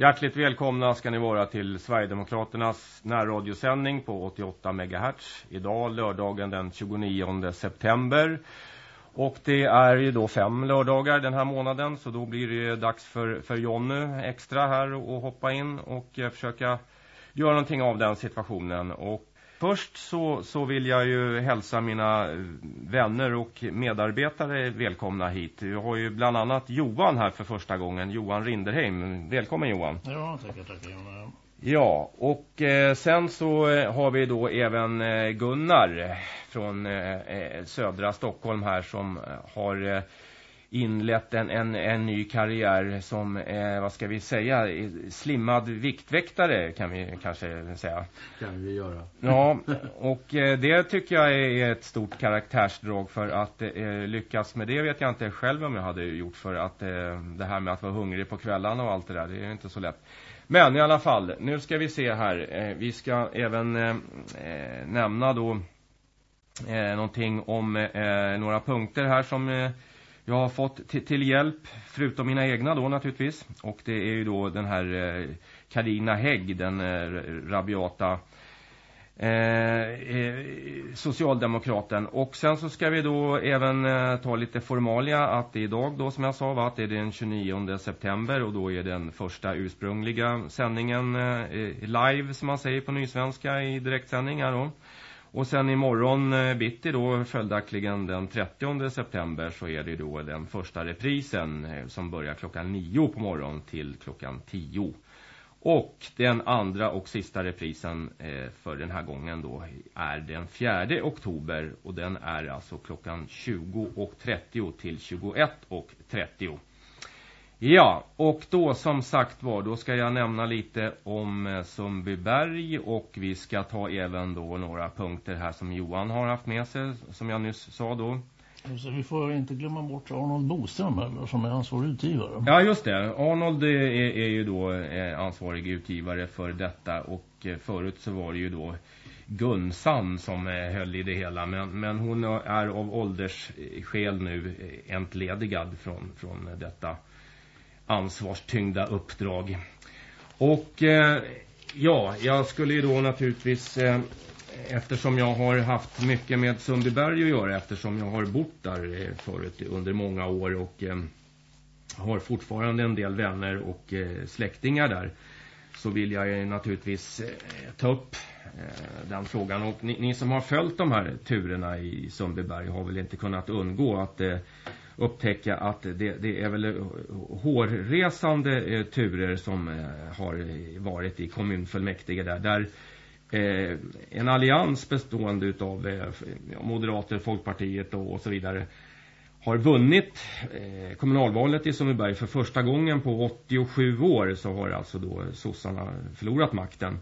Hjärtligt välkomna ska ni vara till Sverigedemokraternas närradiosändning på 88 MHz. Idag lördagen den 29 september. Och det är ju då fem lördagar den här månaden så då blir det dags för, för Jonny extra här och hoppa in och eh, försöka göra någonting av den situationen. Och Först så, så vill jag ju hälsa mina vänner och medarbetare välkomna hit. Vi har ju bland annat Johan här för första gången, Johan Rinderheim. Välkommen Johan. Ja, tackar, tackar. Ja, och eh, sen så eh, har vi då även eh, Gunnar från eh, eh södra Stockholm här som har eh, inlett en, en, en ny karriär som, eh, vad ska vi säga, slimmad viktväktare kan vi kanske säga. Kan vi göra. Ja, och eh, det tycker jag är ett stort karaktärsdrag för att eh, lyckas med det vet jag inte själv om jag hade gjort för att eh, det här med att vara hungrig på kvällarna och allt det där, det är inte så lätt. Men i alla fall, nu ska vi se här. Eh, vi ska även eh, nämna då eh, någonting om några punkter här som jag har fått till hjälp, förutom mina egna då naturligtvis. Och det är ju då den här eh, Karina Hägg, den eh, rabiata eh, eh, socialdemokraten. Och sen så ska vi då även eh, ta lite formalia att det är idag då som jag sa va, att det är den 29 september och då är den första ursprungliga sändningen eh, live som man säger på nysvenska i direktsändningar då. Och sen imorgon eh, bitti då följaktligen den 30 september så är det då den första reprisen eh, som börjar klockan 9 på morgonen till klockan 10. Och den andra och sista reprisen eh, för den här gången då är den 4 oktober och den är alltså klockan 20.30 till 21.30. Ja, och då som sagt var, då ska jag nämna lite om eh, Sundbyberg och vi ska ta även då några punkter här som Johan har haft med sig, som jag nyss sa då. Så vi får inte glömma bort Arnold Boström eller, som är ansvarig utgivare. Ja just det, Arnold är, är ju då eh, ansvarig utgivare för detta och eh, förut så var det ju då Gunsan som höll i det hela men, men hon är av åldersskäl nu entledigad från, från detta ansvarstyngda uppdrag. Och eh, ja, jag skulle ju då naturligtvis eh, eftersom jag har haft mycket med Sundbyberg att göra eftersom jag har bott där eh, förut under många år och eh, har fortfarande en del vänner och eh, släktingar där så vill jag naturligtvis eh, ta upp eh, den frågan och ni, ni, som har följt de här turerna i Sundbyberg har väl inte kunnat undgå att eh, upptäcka att det, det är väl eh, hårresande eh, turer som eh, har varit i kommunfullmäktige där. Där eh, en allians bestående av eh, Moderater, Folkpartiet och, och, så vidare har vunnit eh, kommunalvalet i Sundbyberg för första gången på 87 år så har alltså då sossarna förlorat makten.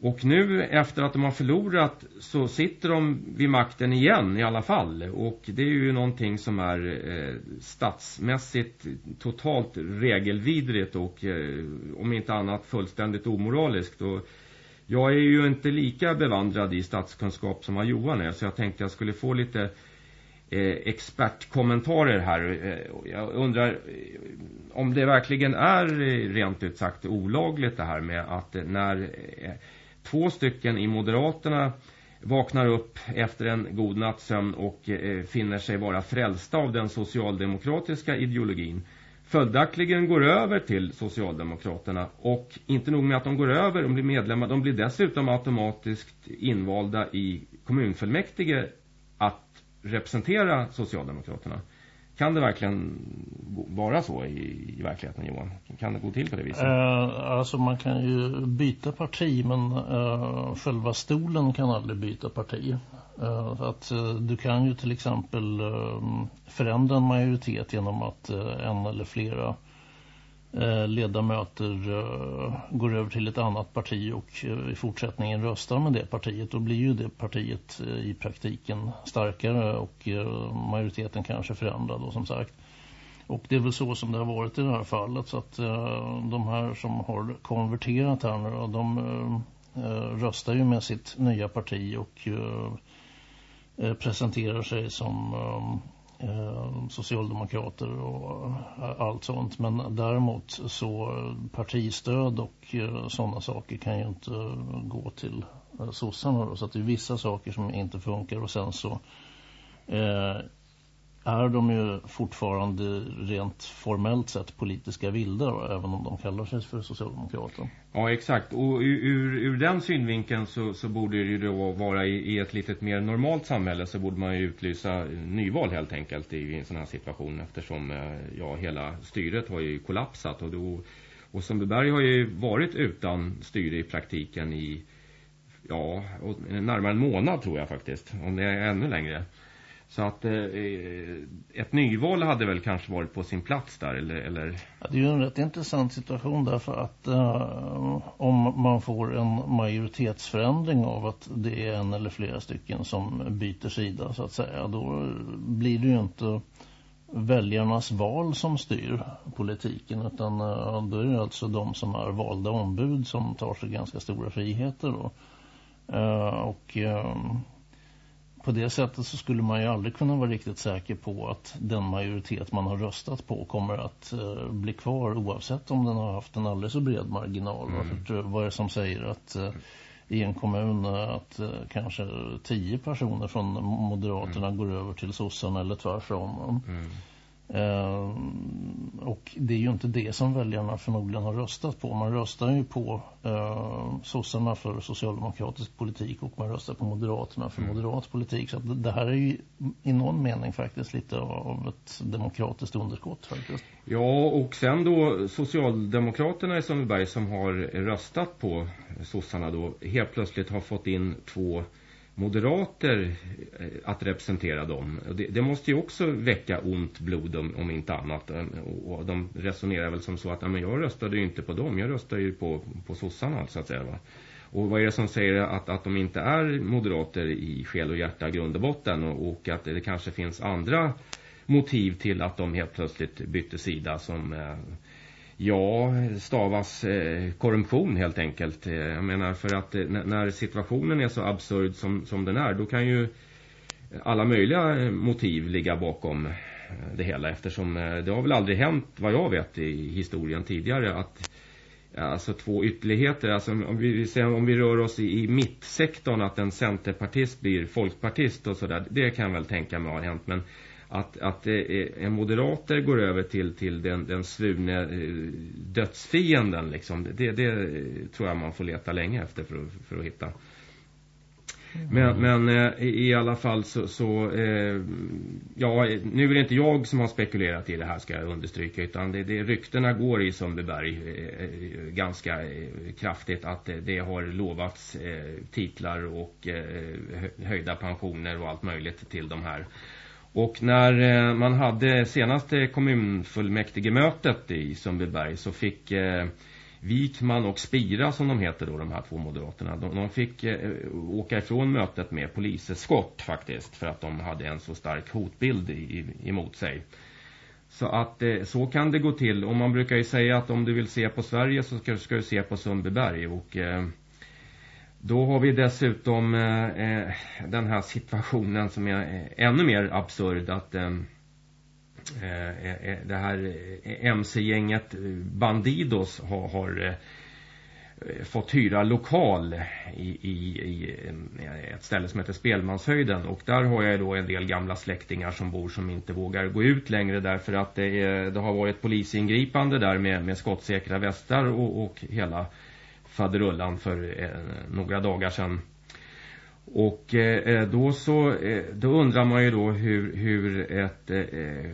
Och nu efter att de har förlorat så sitter de vid makten igen i alla fall. Och det är ju någonting som är eh, statsmässigt totalt regelvidrigt och eh, om inte annat fullständigt omoraliskt. Och jag är ju inte lika bevandrad i statskunskap som vad Johan är så jag tänkte jag skulle få lite eh, expertkommentarer här. Eh, jag undrar eh, om det verkligen är eh, rent ut sagt olagligt det här med att eh, när två stycken i Moderaterna vaknar upp efter en god nattsömn och eh, finner sig vara frälsta av den socialdemokratiska ideologin. Följaktligen går över till Socialdemokraterna och inte nog med att de går över de blir medlemmar, de blir dessutom automatiskt invalda i kommunfullmäktige att representera Socialdemokraterna. Kan det verkligen vara så i, i verkligheten Johan? Kan det gå till på det viset? Eh, alltså man kan ju byta parti men eh, själva stolen kan aldrig byta parti. Eh, att eh, du kan ju till exempel eh, förändra en majoritet genom att eh, en eller flera Eh, Eh, ledamöter eh, går över till ett annat parti och eh, i fortsättningen röstar med det partiet då blir ju det partiet i praktiken starkare och majoriteten kanske förändrad då som sagt. Och det är väl så som det har varit i det här fallet så att de här som har konverterat här nu de röstar ju med sitt nya parti och presenterar sig som Eh, socialdemokrater och eh, allt sånt. Men däremot så eh, partistöd och sådana saker kan ju inte gå till sossarna. Så att det är vissa saker som inte funkar och sen så är de ju fortfarande rent formellt sett politiska vildar, även om de kallar sig för socialdemokrater. Ja exakt och ur, ur den synvinkeln så, så borde det ju då vara i, i, ett litet mer normalt samhälle så borde man ju utlysa nyval helt enkelt i, i en sån här situation eftersom eh, ja, hela styret har ju kollapsat och, då, och Sundbyberg har ju varit utan styre i praktiken i ja, närmare en månad tror jag faktiskt om det är ännu längre. Så att eh, eh, ett nyval hade väl kanske varit på sin plats där eller, eller... Ja, det är ju en rätt intressant situation därför att eh, om man får en majoritetsförändring av att det är en eller flera stycken som byter sida så att säga då blir det ju inte väljarnas val som styr politiken utan eh, då är det alltså de som är valda ombud som tar sig ganska stora friheter då. Eh, och eh, på det sättet så skulle man ju aldrig kunna vara riktigt säker på att den majoritet man har röstat på kommer att uh, bli kvar oavsett om den har haft en alldeles så bred marginal. Mm. För, vad är det som säger att uh, i en kommun att kanske tio personer från Moderaterna mm. går över till sossarna eller tvärsom. Mm. Eh, och det är ju inte det som väljarna förmodligen har röstat på. Man röstar ju på eh, sossarna för socialdemokratisk politik och man röstar på moderaterna för mm. moderat politik. Så det här är ju i någon mening faktiskt lite av ett demokratiskt underskott faktiskt. Ja och sen då Socialdemokraterna i Sundbyberg som har röstat på sossarna då helt plötsligt har fått in två moderater eh, att representera dem. Det, det, måste ju också väcka ont blod om, om inte annat. Ehm, och de resonerar väl som så att men jag röstade ju inte på dem, jag röstade ju på, på sossarna så att säga va. Och vad är det som säger att, att de inte är moderater i själ och hjärta, grund och botten och, och att det kanske finns andra motiv till att de helt plötsligt bytte sida som eh, Ja, stavas eh, korruption helt enkelt. Eh, jag menar för att eh, när situationen är så absurd som, som den är, då kan ju alla möjliga eh, motiv ligga bakom det hela. Eftersom det har väl aldrig hänt, vad jag vet, i historien tidigare att alltså två ytterligheter. Alltså om vi, om vi rör oss i, i mittsektorn att en centerpartist blir folkpartist och sådär. Det kan jag väl tänka mig har hänt. Men att, att en moderater går över till, till den, den svurne eh, dödsfienden liksom, det, det tror jag man får leta länge efter för, för att hitta. Mm. Men, men eh, i alla fall så, så eh, ja, nu är det inte jag som har spekulerat i det här ska jag understryka utan det, det ryktena går i Sundbyberg eh, ganska eh, kraftigt att det, det har lovats eh, titlar och höjda pensioner och allt möjligt till de här och när eh, man hade senaste kommunfullmäktigemötet i Sundbyberg så fick eh, Vikman och Spira som de heter då, de här två moderaterna. De, de fick eh, åka ifrån mötet med poliseskott faktiskt för att de hade en så stark hotbild i, emot sig. Så att så kan det gå till. Och man brukar ju säga att om du vill se på Sverige så ska, ska du se på Sundbyberg. Och då har vi dessutom eh, eh, den här situationen som är eh, ännu mer absurd att eh, eh, eh det här MC-gänget Bandidos har, har fått hyra lokal i, i, i, ett ställe som heter Spelmanshöjden. Och där har jag då en del gamla släktingar som bor som inte vågar gå ut längre därför att det, är, det har varit polisingripande där med, med skottsäkra västar och, och hela faderullan för eh, några dagar sedan. Och eh, eh, då så eh, då undrar man ju då hur, hur ett eh, eh,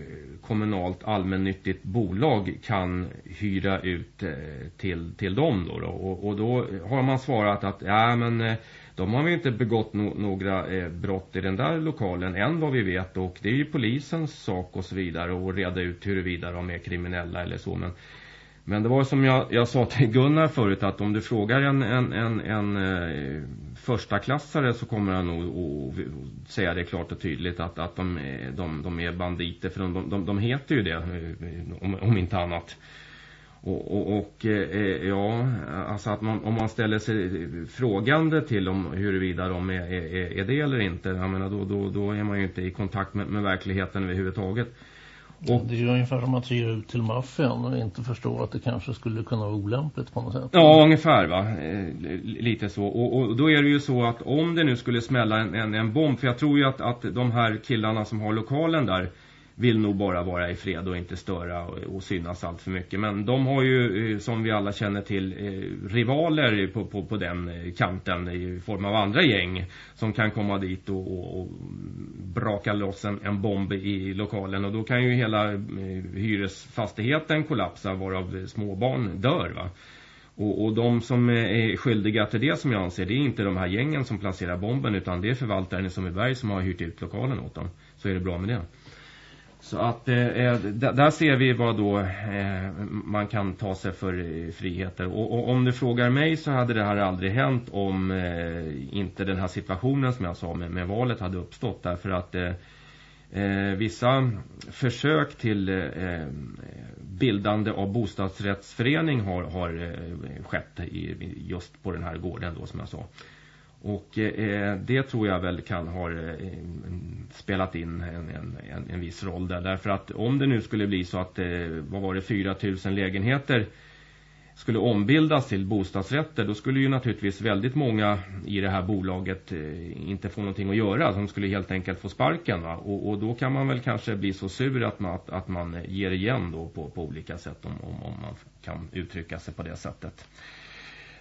kommunalt allmännyttigt bolag kan hyra ut eh, till, till dem då. då. Och, och, då har man svarat att ja men eh, de har ju inte begått no några eh, brott i den där lokalen än vad vi vet och det är ju polisens sak och så vidare och reda ut huruvida de är kriminella eller så men men det var som jag, jag sa till Gunnar förut att om du frågar en, en, en, en eh, första klassare så kommer han nog att säga det klart och tydligt att, att de, de, de är banditer för de, de, de heter ju det eh, om, om inte annat. Och, och, och eh, eh, ja, alltså att man, om man ställer sig frågande till om huruvida de är, är, är det eller inte, jag menar då, då, då är man ju inte i kontakt med, med verkligheten överhuvudtaget. Och, det är ju ungefär som att ge ut till maffian och inte förstå att det kanske skulle kunna vara olämpligt på något sätt. Ja, ungefär va. Eh, lite så. Och, och, då är det ju så att om det nu skulle smälla en, en, en bomb, för jag tror ju att, att de här killarna som har lokalen där vill nog bara vara i fred och inte störa och, och synas allt för mycket. Men de har ju, eh, som vi alla känner till, eh, rivaler på, på, på den eh, kanten i form av andra gäng som kan komma dit och, och, och braka loss en, en, bomb i lokalen. Och då kan ju hela hyresfastigheten kollapsa varav småbarn dör va. Och, och de som är skyldiga till det som jag anser, det är inte de här gängen som placerar bomben utan det är förvaltaren i Sundbyberg som har hyrt ut lokalen åt dem. Så är det bra med det. Så att eh, eh där ser vi vad då eh, man kan ta sig för eh, friheter. Och, och, om du frågar mig så hade det här aldrig hänt om eh, inte den här situationen som jag sa med, med valet hade uppstått. Därför att eh, eh vissa försök till bildande av bostadsrättsförening har, har skett i, just på den här gården då som jag sa. Och eh, det tror jag väl kan ha eh, spelat in en, en, en, viss roll där. Därför att om det nu skulle bli så att, eh, vad var det, 4000 lägenheter skulle ombildas till bostadsrätter då skulle ju naturligtvis väldigt många i det här bolaget eh, inte få någonting att göra. De skulle helt enkelt få sparken va? Och, och, då kan man väl kanske bli så sur att man, att, att man ger igen då på, på olika sätt om, om, om man kan uttrycka sig på det sättet.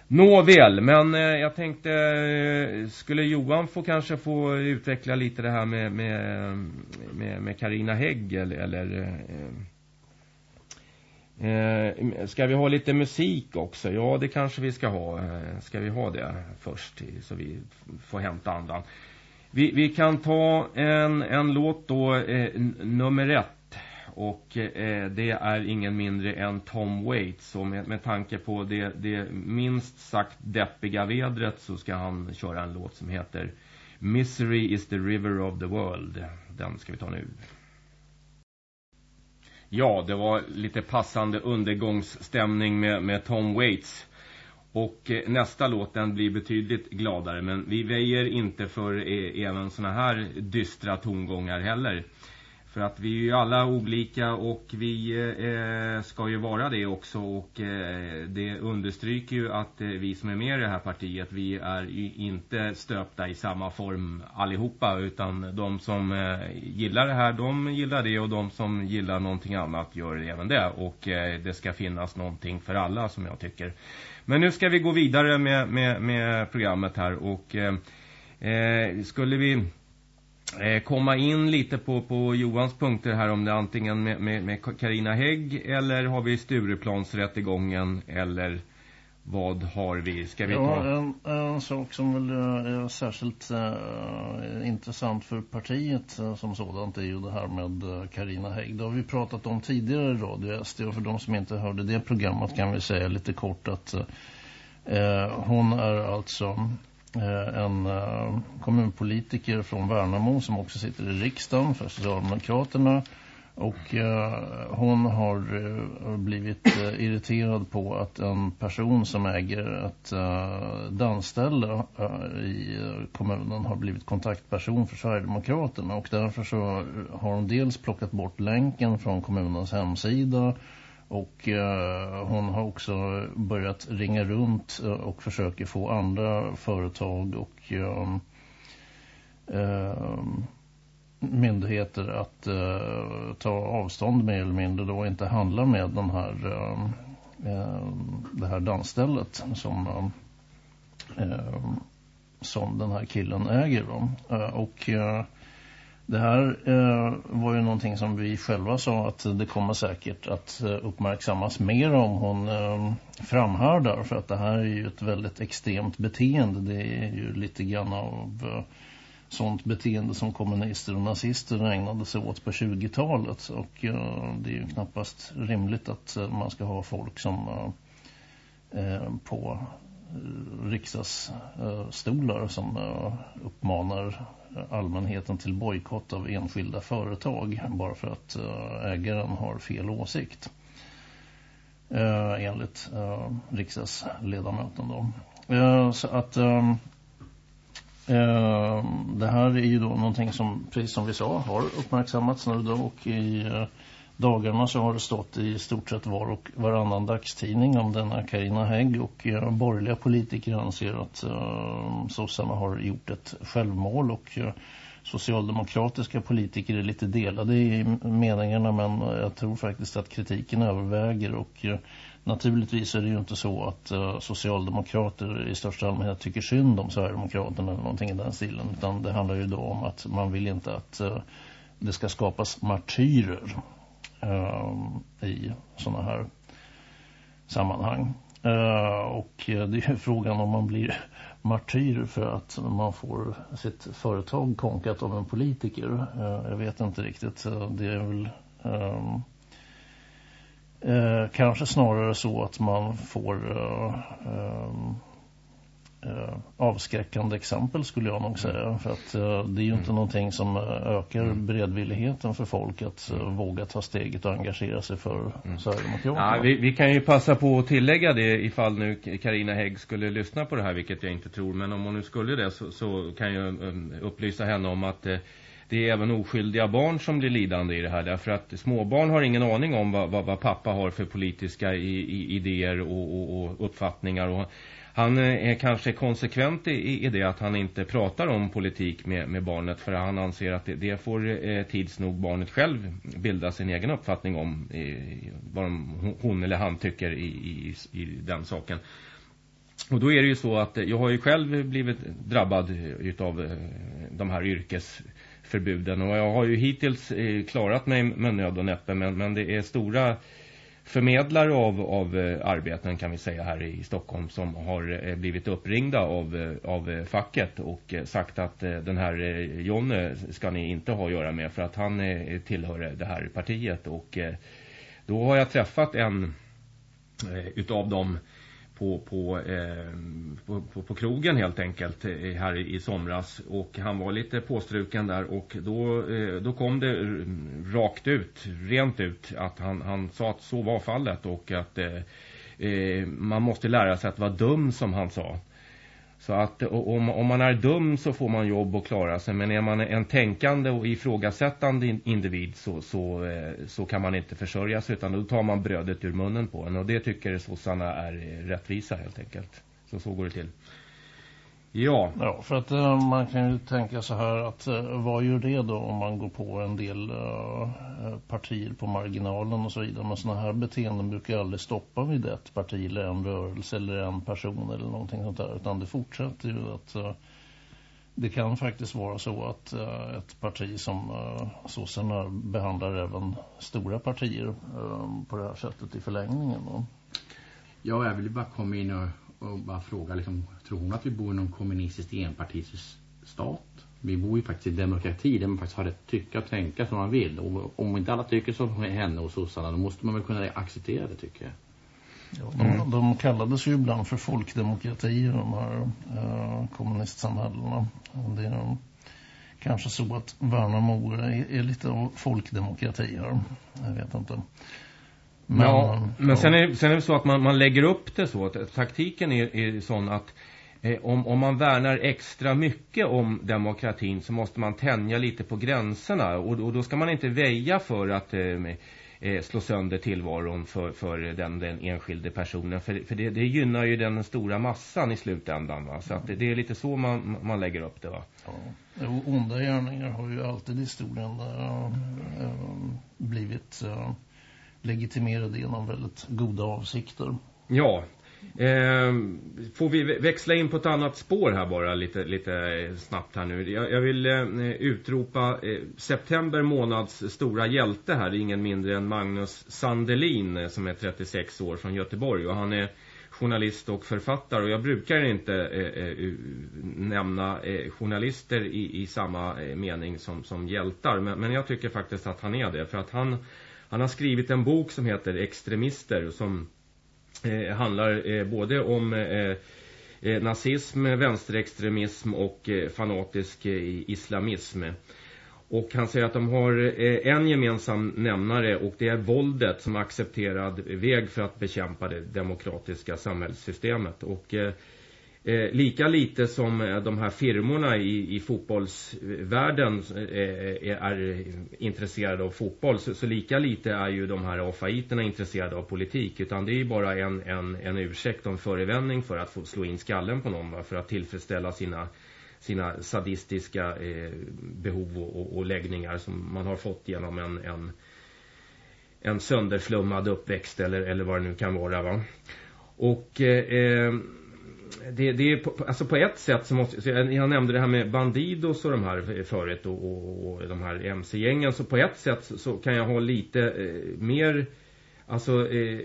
Nåväl, men eh, jag tänkte, eh, skulle Johan få kanske få utveckla lite det här med med, med, med Carina Hägg eller, eller eh, eh, ska vi ha lite musik också? Ja, det kanske vi ska ha. Eh, ska vi ha det först så vi får hämta andan? Vi, vi kan ta en, en låt då, eh, nummer ett och eh, det är ingen mindre än Tom Waits och med, med tanke på det, det minst sagt deppiga vädret så ska han köra en låt som heter Misery is the river of the world. Den ska vi ta nu. Ja, det var lite passande undergångsstämning med, med Tom Waits. Och eh, nästa låt den blir betydligt gladare men vi väjer inte för eh, även såna här dystra tongångar heller. För att vi är ju alla olika och vi eh, ska ju vara det också. Och eh, det understryker ju att eh, vi som är med i det här partiet vi är ju inte stöpta i samma form allihopa. Utan de som eh, gillar det här de gillar det. Och de som gillar någonting annat gör även det. Och eh, det ska finnas någonting för alla som jag tycker. Men nu ska vi gå vidare med, med, med programmet här. Och eh, eh skulle vi komma in lite på, på Johans punkter här om det antingen med, med, med Carina Hägg eller har vi Stureplansrättegången eller vad har vi? Ska vi ja, ta? En, en sak som väl är särskilt äh, intressant för partiet äh, som sådant är ju det här med Karina äh, Hägg. Det har vi pratat om tidigare i Radio SD och för de som inte hörde det programmet kan vi säga lite kort att hon är alltså Eh, Eh, en eh, kommunpolitiker från Värnamo som också sitter i riksdagen för Socialdemokraterna. Och eh, hon har blivit irriterad på att en person som äger ett dansställe i kommunen har blivit kontaktperson för Sverigedemokraterna. Och därför så har hon dels plockat bort länken från kommunens hemsida och eh, hon har också börjat ringa runt eh, och försöker få andra företag och eh, eh myndigheter att eh, ta avstånd mer eller mindre då inte handla med den här, eh, eh, det här dansstället som, eh, eh, som den här killen äger. Då. och det här eh, var ju någonting som vi själva sa att det kommer säkert att eh, uppmärksammas mer om hon eh, framhärdar för att det här är ju ett väldigt extremt beteende. Det är ju lite grann av eh, sånt beteende som kommunister och nazister ägnade sig åt på 20-talet och eh, det är ju knappast rimligt att eh, man ska ha folk som eh, eh på riksdagsstolar som eh, uppmanar allmänheten till bojkott av enskilda företag bara för att eh, ägaren har fel åsikt. Eh, enligt riksdagsledamöten då. Så att ehm, ehm, det här är ju då någonting som, precis som vi sa, har uppmärksammats nu då och i dagarna så har det stått i stort sett var och varannan dagstidning om denna Karina Hägg och eh, borgerliga politiker anser att eh, sossarna har gjort ett självmål och eh, socialdemokratiska politiker är lite delade i meningarna men jag tror faktiskt att kritiken överväger och eh, naturligtvis är det ju inte så att eh, socialdemokrater i största allmänhet tycker synd om Sverigedemokraterna eller någonting i den stilen utan det handlar ju då om att man vill inte att eh, det ska skapas martyrer. Eh, i sådana här sammanhang. Eh, och det är ju frågan om man blir martyr för att man får sitt företag konkat av en politiker. Eh, jag vet inte riktigt. Det är väl... Ehm, eh, kanske snarare så att man får eh, ehm, avskräckande exempel skulle jag nog säga. För att eh, det är ju inte mm. någonting som ökar mm. beredvilligheten för folk att mm. våga ta steget och engagera sig för mm. Sverigedemokraterna. Ja, vi, vi, kan ju passa på att tillägga det ifall nu Karina Hägg skulle lyssna på det här, vilket jag inte tror. Men om hon nu skulle det så, så kan jag um, upplysa henne om att eh, det är även oskyldiga barn som blir lidande i det här. Därför att småbarn har ingen aning om vad, vad, vad pappa har för politiska i, i, idéer och, och, och uppfattningar. Och han eh, är kanske konsekvent i, i det att han inte pratar om politik med, med barnet. För han anser att det, det får eh, tids nog barnet själv bilda sin egen uppfattning om eh, vad de, hon eller han tycker i, i, i den saken. Och då är det ju så att jag har ju själv blivit drabbad utav eh, de här yrkesförbuden. Och jag har ju hittills eh, klarat mig med nöd och näppe men, men det är stora förmedlare av, av eh, arbeten kan vi säga här i Stockholm som har eh, blivit uppringda av, eh, av facket och sagt att den här Jonne ska ni inte ha att göra med för att han tillhör det här partiet. Och då har jag träffat en utav dem på, på, eh, på, på, på, krogen helt enkelt eh, här i, somras och han var lite påstruken där och då, eh, då kom det rakt ut, rent ut att han, han sa att så var fallet och att eh, eh man måste lära sig att vara dum som han sa. Så att om, om man är dum så får man jobb och klara sig. Men är man en tänkande och ifrågasättande individ så, så, eh, så kan man inte försörja sig. Utan då tar man brödet ur munnen på en. Och det tycker sossarna är eh, rättvisa helt enkelt. Så så går det till. Ja. Ja, för att uh, man kan ju tänka så här att uh, vad gör det då om man går på en del uh, partier på marginalen och så vidare. Men sådana här beteenden brukar aldrig stoppa vid ett parti eller en rörelse eller en person eller någonting sånt där. Utan det fortsätter ju att det kan faktiskt vara så att ett parti som uh, sossarna behandlar även stora partier på det här sättet i förlängningen. Då. Ja, jag vill bara komma in och och bara fråga, liksom, tror hon att vi bor i någon kommunistisk enpartistat? Vi bor ju faktiskt i demokrati där man faktiskt har rätt tycka och tänka som man vill. Och om inte alla tycker som henne och sossarna, då måste man väl kunna acceptera det tycker jag. Ja, de, mm. de kallades ju ibland för folkdemokrati de här äh, kommunistsamhällena. Det är kanske så att Värnamo är, är lite av folkdemokrati här. Jag vet inte. Men, ja, men sen är, sen är det så att man, man lägger upp det så att taktiken är, är sån att eh, om, om man värnar extra mycket om demokratin så måste man tänja lite på gränserna och, och då ska man inte väja för att eh, eh, slå sönder tillvaron för, för den, den enskilde personen för, för det, det gynnar ju den stora massan i slutändan va? så att det, det är lite så man, man lägger upp det va. Ja. onda gärningar har ju alltid i historien äh, blivit äh, legitimerade genom väldigt goda avsikter. Ja, Eh, får vi växla in på ett annat spår här bara lite, lite snabbt här nu. Jag, jag vill eh, utropa eh, september månads stora hjälte här. Ingen mindre än Magnus Sandelin eh, som är 36 år från Göteborg. Och han är journalist och författare. Och jag brukar inte eh, eh, nämna eh, journalister i, i samma eh, mening som, som hjältar. Men, men jag tycker faktiskt att han är det. För att han han har skrivit en bok som heter Extremister som eh, handlar eh, både om eh, eh, nazism, vänsterextremism och eh, fanatisk eh, islamism. Och han säger att de har eh, en gemensam nämnare och det är våldet som accepterad väg för att bekämpa det demokratiska samhällssystemet. Och eh, eh, lika lite som eh, de här firmorna i, i fotbollsvärlden eh, eh, är intresserade av fotboll så, så, lika lite är ju de här afaiterna intresserade av politik utan det är ju bara en, en, en ursäkt och en förevändning för att få slå in skallen på någon va? för att tillfredsställa sina, sina sadistiska eh, behov och, och, och, läggningar som man har fått genom en, en, en sönderflummad uppväxt eller, eller vad det nu kan vara va. Och eh, eh det, det är på, alltså på ett sätt så måste jag, jag nämnde det här med bandidos och de här eh, förut och, och, och de här MC-gängen så på ett sätt så, så kan jag ha lite eh, mer alltså eh,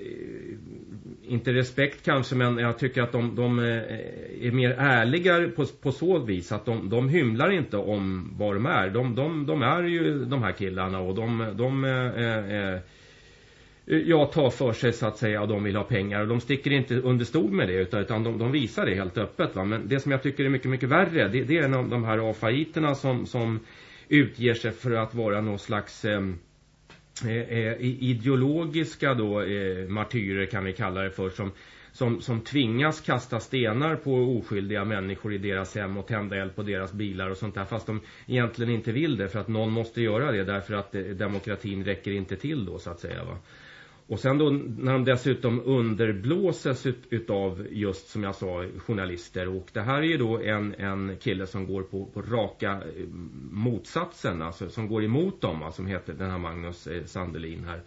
inte respekt kanske men jag tycker att de, de eh, är mer ärliga på, på så vis att de, de hymlar inte om vad de är. De, de, de är ju de här killarna och de, de eh, eh Eh, ja, tar för sig så att säga och de vill ha pengar och de sticker inte under stol med det utan, utan de, de, visar det helt öppet va? men det som jag tycker är mycket mycket värre det, det är de, de här afaiterna som, som utger sig för att vara någon slags eh, eh, eh ideologiska då eh, martyrer kan vi kalla det för som, som, som tvingas kasta stenar på oskyldiga människor i deras hem och tända eld på deras bilar och sånt där fast de egentligen inte vill det för att någon måste göra det därför att eh, demokratin räcker inte till då så att säga va. Och sen då när de dessutom underblåses ut, utav just som jag sa journalister och det här är ju då en, en kille som går på, på raka eh, motsatsen alltså som går emot dem alltså, som heter den här Magnus eh, Sandelin här.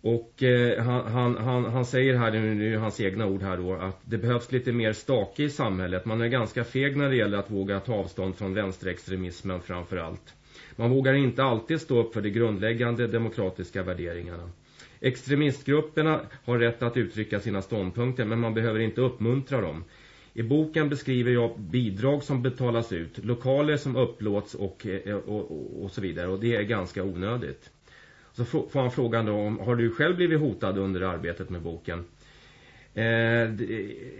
Och eh, han, han, han, han, säger här, nu är hans egna ord här då, att det behövs lite mer stake i samhället. Man är ganska feg när det gäller att våga ta avstånd från vänsterextremismen framför allt. Man vågar inte alltid stå upp för de grundläggande demokratiska värderingarna. Extremistgrupperna har rätt att uttrycka sina ståndpunkter men man behöver inte uppmuntra dem. I boken beskriver jag bidrag som betalas ut, lokaler som upplåts och, och, och, och så vidare och det är ganska onödigt. Så får han frågan då om, har du själv blivit hotad under arbetet med boken? Eh,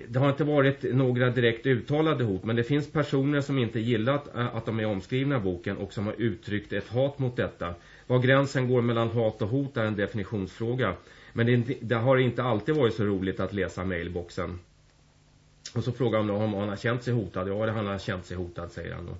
det, har inte varit några direkt uttalade hot men det finns personer som inte gillat eh, att de är omskrivna i boken och som har uttryckt ett hat mot detta. Var gränsen går mellan hat och hot är en definitionsfråga. Men det, det har inte alltid varit så roligt att läsa mailboxen. Och så frågar han om han har känt sig hotad. Ja, det han har känt sig hotad, säger han.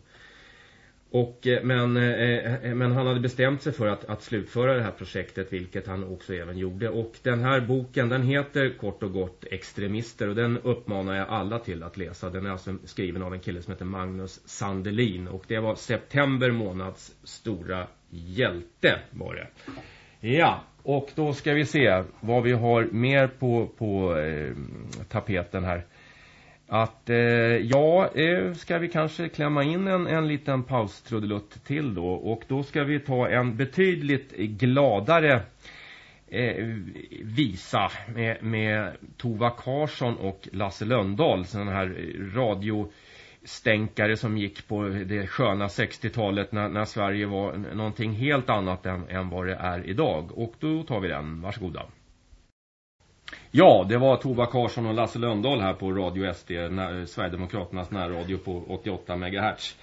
Och, eh, men, eh, eh, men han hade bestämt sig för att, att slutföra det här projektet, vilket han också även gjorde. Och den här boken, den heter kort och gott Extremister och den uppmanar jag alla till att läsa. Den är alltså skriven av en kille som heter Magnus Sandelin och det var september månads stora hjälte var det. Ja, och då ska vi se vad vi har mer på, på eh, tapeten här. Att eh, ja, eh, ska vi kanske klämma in en, en liten paustrudelutt till då. Och då ska vi ta en betydligt gladare eh, visa med, med Tova Karsson och Lasse Lönndahl, Sån här radiostänkare som gick på det sköna 60-talet när, när, Sverige var någonting helt annat än, än vad det är idag. Och då tar vi den. Varsågoda. Ja, det var Tova Karsson och Lasse Löndahl här på Radio SD, när, eh, Sverigedemokraternas närradio på 88 MHz.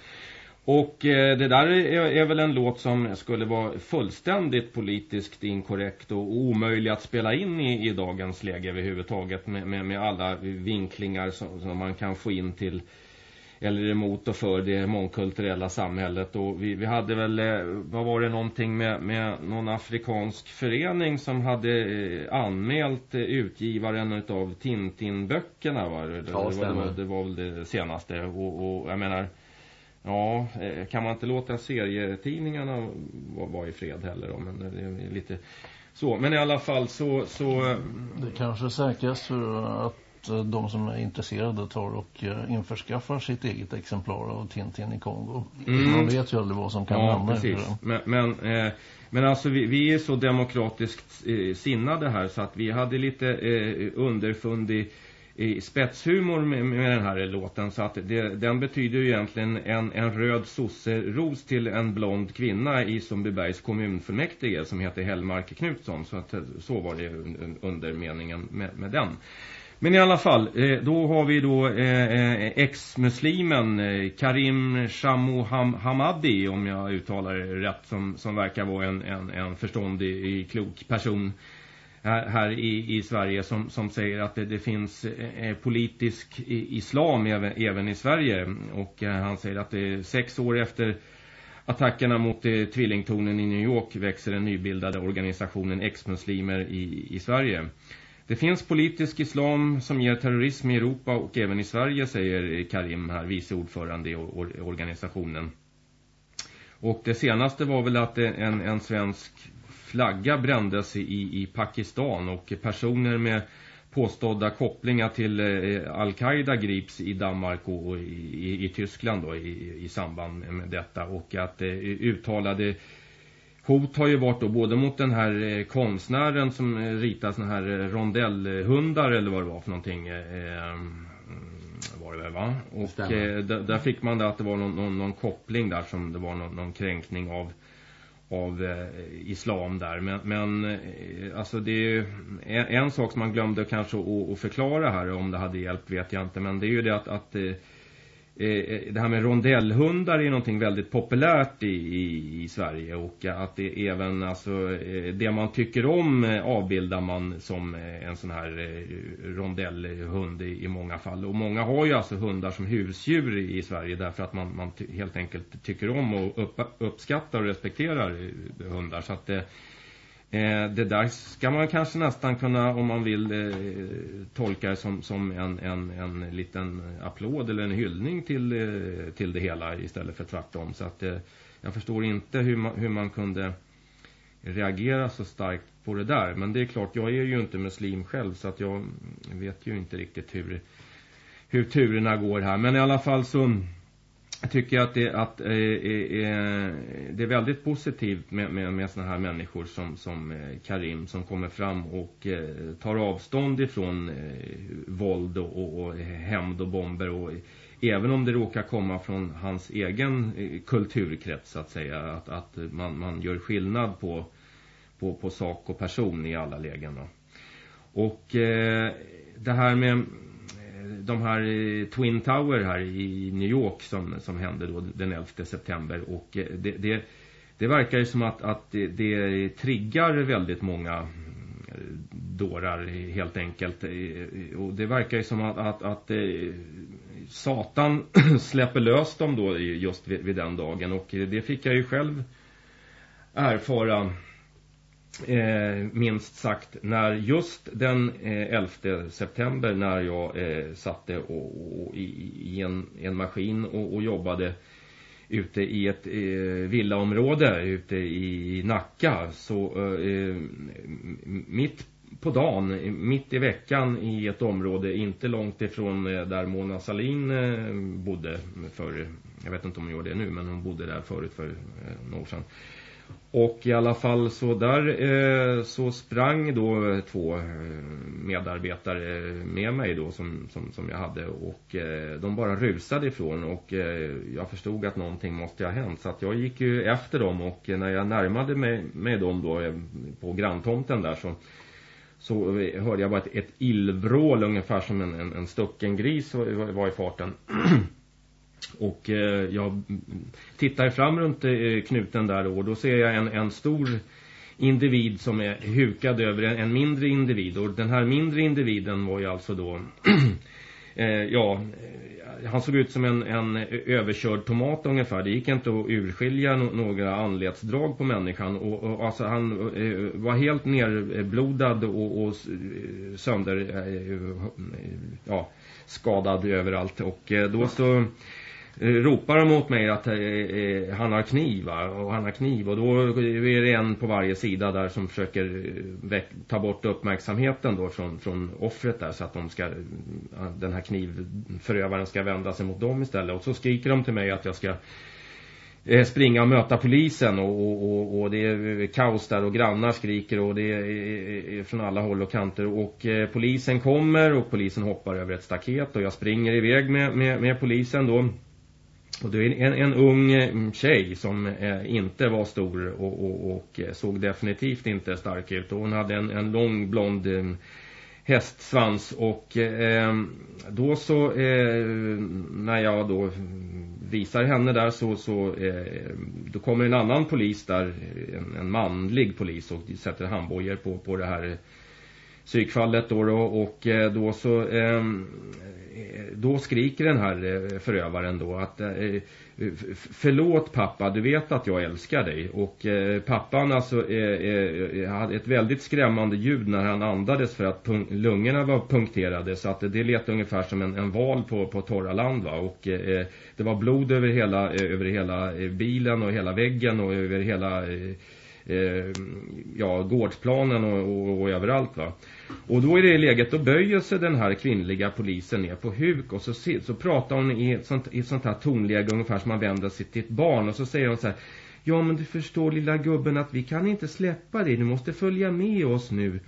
Och eh, det där är, är, väl en låt som skulle vara fullständigt politiskt inkorrekt och omöjlig att spela in i, i dagens läge överhuvudtaget med, med, med alla vinklingar som, som man kan få in till eller emot och för det mångkulturella samhället. Och vi, vi hade väl, eh, vad var det någonting med, med någon afrikansk förening som hade eh, anmält eh, utgivaren av Tintin-böckerna va? Det, ja, det, var, det var väl det senaste. Och, och jag menar, ja, kan man inte låta serietidningarna vara i fred heller då? Men det är lite så. Men i alla fall så... så det kanske är säkrast för att Eh, de som är intresserade tar och eh, införskaffar sitt eget exemplar av Tintin i Kongo. Mm. Man vet ju aldrig vad som kan ja, hända. Men, men, eh, men alltså vi, vi, är så demokratiskt eh, sinnade här så att vi hade lite eh, underfund i, spetshumor med, med, den här låten så att det, den betyder ju egentligen en, en röd sosseros till en blond kvinna i Sundbybergs kommunfullmäktige som heter Hellmark Knutsson så att så var det under meningen med, med den. Men i alla fall, eh, då har vi då eh, eh, ex-muslimen Karim Shamu Hamadi, om jag uttalar det rätt, som, som verkar vara en, en, en förståndig, klok person här, här i, i Sverige som, som säger att det, det finns eh, politisk islam även, även i Sverige. Och eh, han säger att det är sex år efter attackerna mot eh, tvillingtornen i New York växer den nybildade organisationen ex-muslimer i, i Sverige. Det finns politisk islam som ger terrorism i Europa och även i Sverige, säger Karim här, vice ordförande i organisationen. Och det senaste var väl att en, en svensk flagga brändes i, i Pakistan och personer med påstådda kopplingar till eh, Al-Qaida grips i Danmark och i, i Tyskland då, i, i samband med detta och att eh, uttalade hot har ju varit då både mot den här eh, konstnären som eh, ritar såna här eh, rondellhundar eller vad det var för någonting var det väl va? Och där, fick man det att det var någon, någon, någon, koppling där som det var någon, någon kränkning av av eh, islam där. Men, men eh, alltså det är en, en, sak som man glömde kanske att, att förklara här om det hade hjälpt vet jag inte. Men det är ju det att, att eh, Eh, eh, det här med rondellhundar är någonting väldigt populärt i, i, i, Sverige och att det även alltså eh, det man tycker om avbildar man som en sån här rondellhund i, i många fall. Och många har ju alltså hundar som husdjur i, i Sverige därför att man, man helt enkelt tycker om och upp, uppskattar och respekterar hundar. Så att det Eh, det där ska man kanske nästan kunna, om man vill eh, tolka det som, som en, en, en liten applåd eller en hyllning till, eh, till det hela istället för tvärtom. Så att eh, jag förstår inte hur man, hur man kunde reagera så starkt på det där. Men det är klart, jag är ju inte muslim själv så att jag vet ju inte riktigt hur, hur turerna går här. Men i alla fall så jag tycker att det, att, eh, eh, eh, det är väldigt positivt med, med, med sådana här människor som, som eh, Karim som kommer fram och eh, tar avstånd ifrån eh, våld och, och hämnd och bomber och även om det råkar komma från hans egen eh, kulturkrets så att säga att, att man, man gör skillnad på, på, på sak och person i alla lägen då. och eh, det här med de här eh, Twin Tower här i New York som, som hände då den 11 september och eh, det, det, det verkar ju som att, att det, det triggar väldigt många eh, dårar helt enkelt. Och det verkar ju som att, att, att Satan släpper lös dem då just vid, vid den dagen och det fick jag ju själv erfara eh, minst sagt när just den eh, 11 september när jag eh, satte och, och i, i, en, en maskin och, och jobbade ute i ett eh, villaområde ute i Nacka så eh, mitt på dagen, mitt i veckan i ett område inte långt ifrån eh, där Mona Salin eh, bodde för, jag vet inte om hon gör det nu men hon bodde där förut för eh, några år sedan. Och i alla fall så där eh, så sprang då eh, två eh, medarbetare eh, med mig då som, som, som jag hade. Och eh, de bara rusade ifrån. Och eh, jag förstod att någonting måste ha hänt. Så att jag gick ju efter dem. Och när jag närmade mig med dem då på granntomten där så så hörde jag bara ett, ett illvrål ungefär som en, en, en stucken gris var, var i farten. Och eh, jag tittar fram runt eh, knuten där och då ser jag en, en stor individ som är hukad över en, en, mindre individ. Och den här mindre individen var ju alltså då... eh, ja, eh, han såg ut som en, en överkörd tomat ungefär. Det gick inte att urskilja no några anletsdrag på människan. Och, och alltså han eh, var helt nerblodad och, och sönder... Eh, ja, skadad överallt. Och då så Eh, ropar de mot mig att eh, eh, han har kniv va? och han har kniv. Och då är det en på varje sida där som försöker eh, ta bort uppmärksamheten då från, från offret där så att de ska, eh, den här knivförövaren ska vända sig mot dem istället. Och så skriker de till mig att jag ska springa och möta polisen. Och, och, och, och, det är kaos där och grannar skriker och det är från alla håll och kanter. Och eh, polisen kommer och polisen hoppar över ett staket. Och jag springer iväg med, med, med polisen då och det är en, en ung eh, tjej som eh, inte var stor och, och, och, eh, såg definitivt inte stark ut. Och hon hade en, en lång blond eh, hästsvans och eh, då så eh, när jag då visar henne där så, så eh, då kommer en annan polis där en, en manlig polis och sätter handbojor på, på det här psykfallet då, då och eh, då så eh, då skriker den här eh, förövaren då att eh, förlåt pappa, du vet att jag älskar dig. Och pappan alltså hade ett väldigt skrämmande ljud när han andades för att lungorna var punkterade. Så att det lät ungefär som en, en val på, på torra land va. Och det var blod över hela, över hela bilen och hela väggen och över hela eh, ja, gårdsplanen och, och, och, överallt va. Och då är det läget, då böjer sig den här kvinnliga polisen ner på huk och så, så pratar hon i ett sånt, i ett sånt här tonläge ungefär som man vänder sig till ett barn och så säger hon så här Ja men du förstår lilla gubben att vi kan inte släppa dig, du måste följa med oss nu.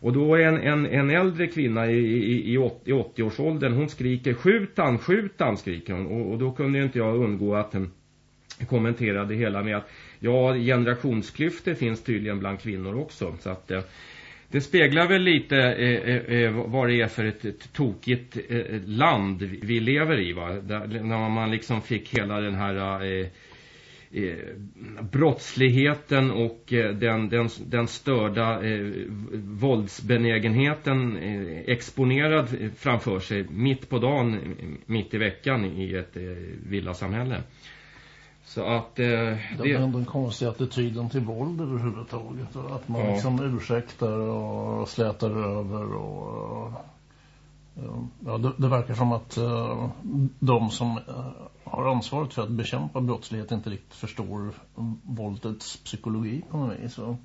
Och då är en, en, en äldre kvinna i, i, i 80-årsåldern, hon skriker skjutan, skjutan skriker hon. Och, och då kunde inte jag undgå att eh, kommentera det hela med att ja, generationsklyftor finns tydligen bland kvinnor också. Så att eh, det speglar väl lite eh, eh, eh vad det är för ett, ett tokigt eh, land vi lever i va. Där, när man liksom fick hela den här eh, eh, brottsligheten och eh, den, den, den störda eh, våldsbenägenheten exponerad framför sig mitt på dagen, mitt i veckan i ett villasamhälle. Så att... Eh, det är ändå en konstig attityden till våld överhuvudtaget. Att man ja. liksom ursäktar och slätar över och... Eh, ja, det, det verkar som att uh, de som uh, har ansvaret för att bekämpa brottslighet inte riktigt förstår våldets psykologi på något vis. Så.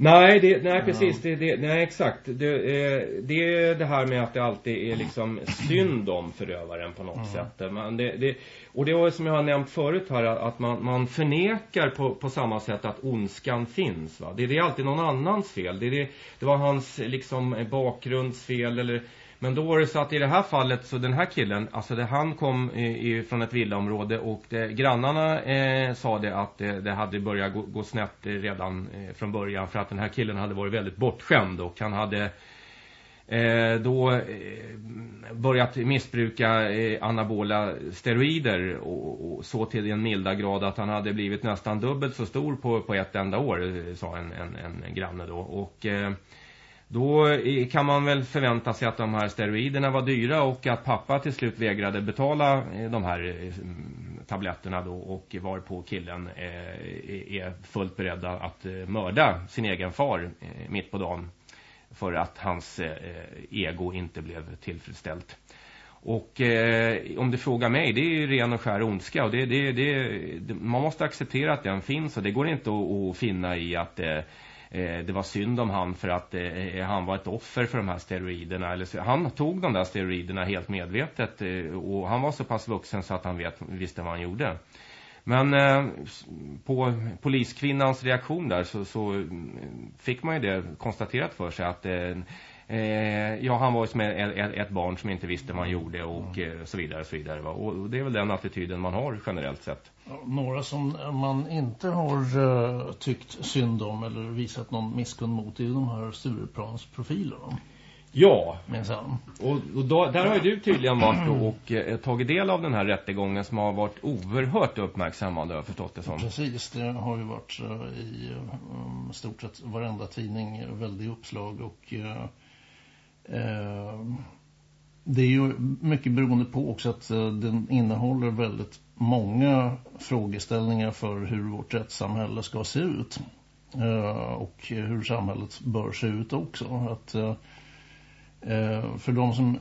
Nej, det, nej precis. Det, det, nej, exakt. Det, eh, det är det här med att det alltid är liksom synd om förövaren på något mm. sätt. Man, det, och det är som jag har nämnt förut här att man, man förnekar på, på samma sätt att ondskan finns. Va? Det, är alltid någon annans fel. Det, det, det var hans liksom bakgrundsfel eller men då var det så att i det här fallet så den här killen, alltså det, han kom i, i, från ett villaområde och det, grannarna eh, sa det att det, det hade börjat gå, gå snett redan eh, från början för att den här killen hade varit väldigt bortskämd och han hade eh, då eh, börjat missbruka eh, anabola steroider och, och, så till en milda grad att han hade blivit nästan dubbelt så stor på, på ett enda år, eh, sa en, en, en granne då. Och eh, då eh, kan man väl förvänta sig att de här steroiderna var dyra och att pappa till slut vägrade betala eh, de här eh, tabletterna då och var på killen är fullt beredda att mörda sin egen far mitt på dagen för att hans ego inte blev tillfredsställt. Och eh, om du frågar mig, det är ju ren och skär ondska och det, det, det, man måste acceptera att den finns och det går inte att, att finna i att eh, Eh, det var synd om han för att eh, han var ett offer för de här steroiderna. Eller, han tog de där steroiderna helt medvetet eh, och han var så pass vuxen så att han vet, visste vad han gjorde. Men på poliskvinnans reaktion där så, så, mm, fick man ju det konstaterat för sig att eh, Eh, ja, han var ju som ett, barn som inte visste vad han gjorde och eh, så vidare. Så vidare va? Och det är väl den attityden man har generellt sett. Några som man inte har uh, tyckt synd om eller visat någon misskund mot är de här Stureplansprofilerna. Ja, och, och då, där har ju du tydligen varit och, och eh, tagit del av den här rättegången som har varit oerhört uppmärksammad, har jag förstått det som. Precis, det har ju varit uh, i um, stort sett varenda tidning väldigt uppslag och uh, Eh, det är ju mycket beroende på också att eh, den innehåller väldigt många frågeställningar för hur vårt rättssamhälle ska se ut. Eh, och hur samhället bör se ut också. Att för de som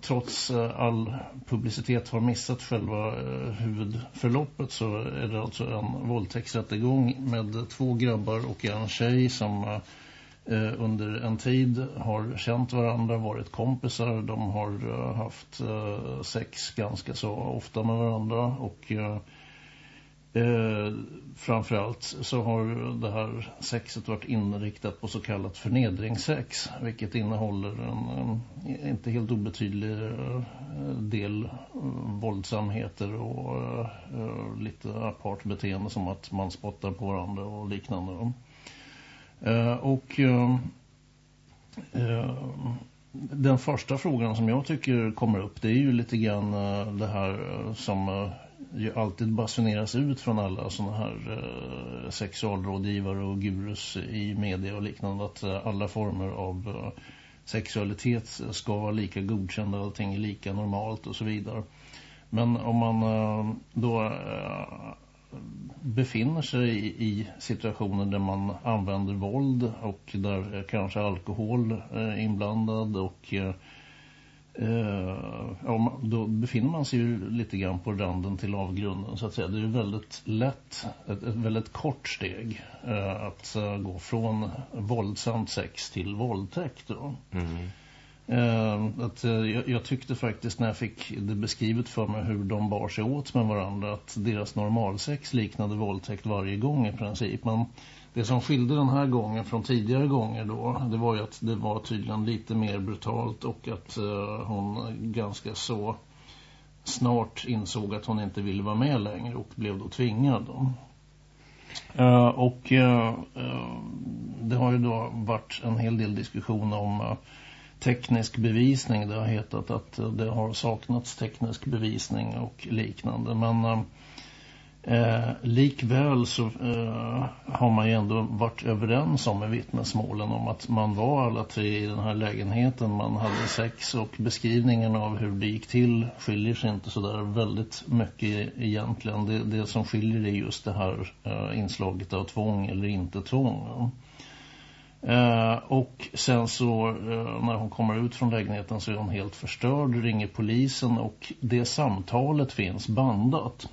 trots all publicitet har missat själva huvudförloppet så är det alltså en våldtäktsrättegång med två grabbar och en tjej som Eh, under en tid har känt varandra, varit kompisar. De har eh, haft eh, sex ganska så ofta med varandra och Eh, framförallt så har det här sexet varit inriktat på så kallat förnedringssex vilket innehåller en, en inte helt obetydlig eh, del eh, våldsamheter och eh, lite apart beteende som att man spottar på varandra och liknande. Eh, och eh, den första frågan som jag tycker kommer upp det är ju lite grann eh, det här eh, som eh, ju alltid basuneras ut från alla sådana här eh, sexualrådgivare och gurus i media och liknande att eh, alla former av eh, sexualitet ska vara lika godkända, allting är lika normalt och så vidare. Men om man eh, då eh, befinner sig i, i situationer där man använder våld och där kanske alkohol är inblandad och eh, eh, ja, då befinner man sig ju lite grann på randen till avgrunden så att säga. Det är ju väldigt lätt, ett, ett väldigt kort steg att gå från våldsamt sex till våldtäkt då. Mm. Ehm, att, eh, jag, jag, tyckte faktiskt när jag fick det beskrivet för mig hur de bar sig åt med varandra att deras normalsex liknade våldtäkt varje gång i princip. Men det som skilde den här gången från tidigare gånger då, det var ju att det var tydligen lite mer brutalt och att eh, hon ganska så snart insåg att hon inte ville vara med längre och blev då tvingad. Då. Uh, och uh, det har ju då varit en hel del diskussion om teknisk bevisning. Det har hetat att det har saknats teknisk bevisning och liknande. Men eh, eh, likväl så eh, har man ju ändå varit överens om i vittnesmålen om att man var alla tre i den här lägenheten. Man hade sex och beskrivningen av hur det gick till skiljer sig inte så där väldigt mycket egentligen. Det, det som skiljer är just det här eh, inslaget av tvång eller inte tvång. Eh, och sen så eh, när hon kommer ut från lägenheten så är hon helt förstörd, ringer polisen och det samtalet finns bandat.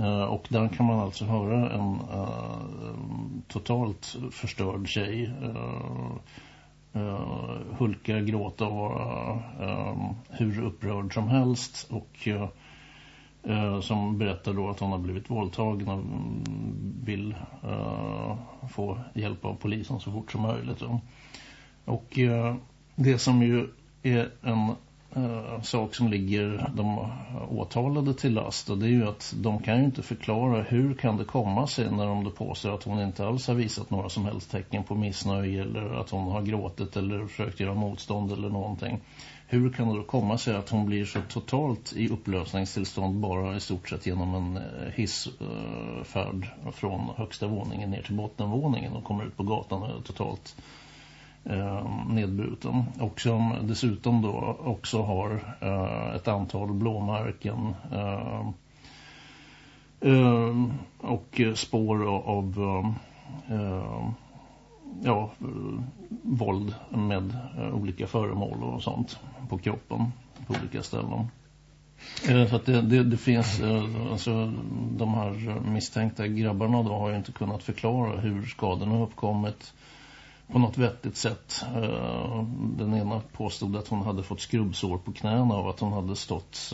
Uh, och där kan man alltså höra en uh, totalt förstörd tjej uh, hulka, gråta och vara hur upprörd som helst och Eh, som berättar då att hon har blivit våldtagen och mm, vill eh, få hjälp av polisen så fort som möjligt. Och eh, det som ju är en eh, sak som ligger de åtalade till last och det är ju att de kan ju inte förklara hur kan det komma sig när de då påstår att hon inte alls har visat några som helst tecken på missnöje eller att hon har gråtit eller försökt göra motstånd eller någonting. Hur kan det då komma sig att hon blir så totalt i upplösningstillstånd bara i stort sett genom en eh, hissfärd eh, från högsta våningen ner till bottenvåningen och kommer ut på gatan och är totalt eh, nedbruten. Och som dessutom då också har eh, ett antal blåmärken eh, eh och spår av eh, eh ja, våld med eh, olika föremål och sånt på kroppen på olika ställen. Eh, Så att det, det, det, finns, eh, alltså de här misstänkta grabbarna då har ju inte kunnat förklara hur skadorna har uppkommit på något vettigt sätt. Den ena påstod att hon hade fått skrubbsår på knäna och att hon hade stått